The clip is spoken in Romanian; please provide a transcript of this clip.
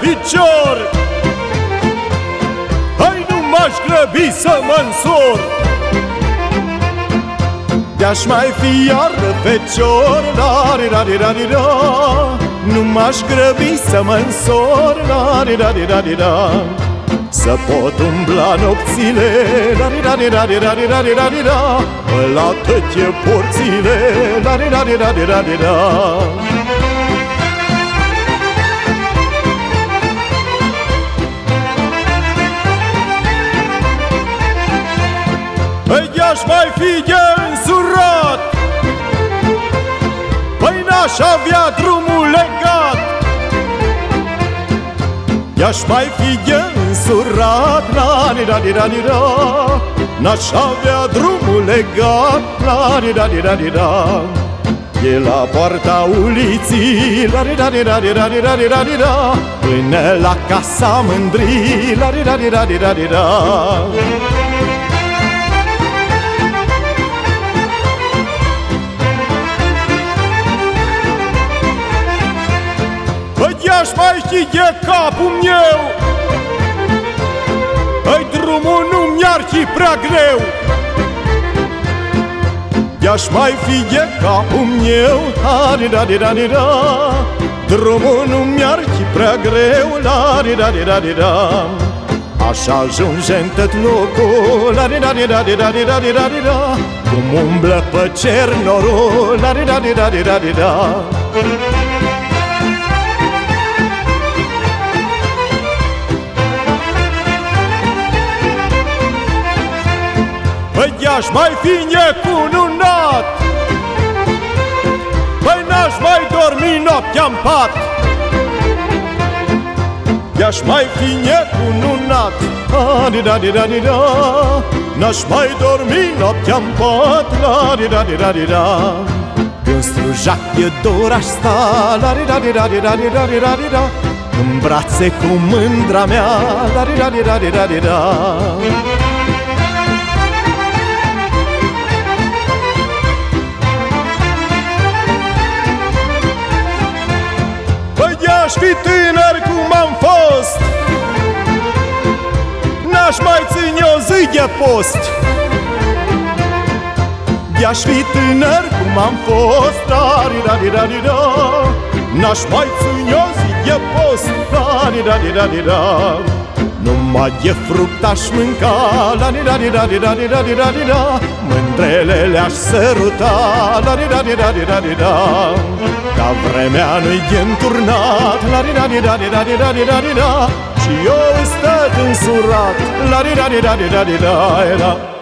picior Hai nu m-aș grăbi să mă însor De-aș mai fi iar fecior la ri ra ri ra ri ra Nu m-aș grăbi să mă însor la ri ra ri ra ri ra să pot umbla nopțile la ri ra ri ra ri ra ri ra ri ra ri ra La toate porțile la ri ra ri ra ri ra ri ra aș mai fi însurat Păi n-aș avea drumul legat I-aș mai fi însurat la ni da ni da ni da N-aș avea drumul legat la ni da ni da ni da E la poarta uliții la ni da ni da ni da ni da ni da ni da Până la casa mândrii la ni da ni da ni da ni da aș mai ști de capul meu Ai drumul nu mi-ar fi prea greu I-aș mai fi de capul meu Ari da di da di da Drumul nu mi-ar fi prea greu La di da di da di da Aș ajunge în tot locul La di da di da di da di da di da di da Cum umblă pe cer norul La di da di da di da di da aș mai fi necununat Păi n-aș mai dormi noaptea-n pat I-aș mai fi necununat Da-di-da-di-da-di-da N-aș mai dormi noaptea-n pat Da-di-da-di-da-di-da Când strujac e dor aș sta La-di-da-di-da-di-da-di-da-di-da În brațe cu mândra mea La-di-da-di-da-di-da-di-da Aș fi tânăr cum am fost. N-aș mai ține o zi de post. I-aș fi tânăr cum am fost. Da di da di da di da. N-aș mai ține o zi de post. Da di da di da di da Numai de fruct aș mânca la di da di da di da di da di da di da Mândrele le-aș săruta la di da di da di da di da Ca vremea nu-i de înturnat la di da di da di da di da di da di da Și eu stă însurat la di da di da di da di da da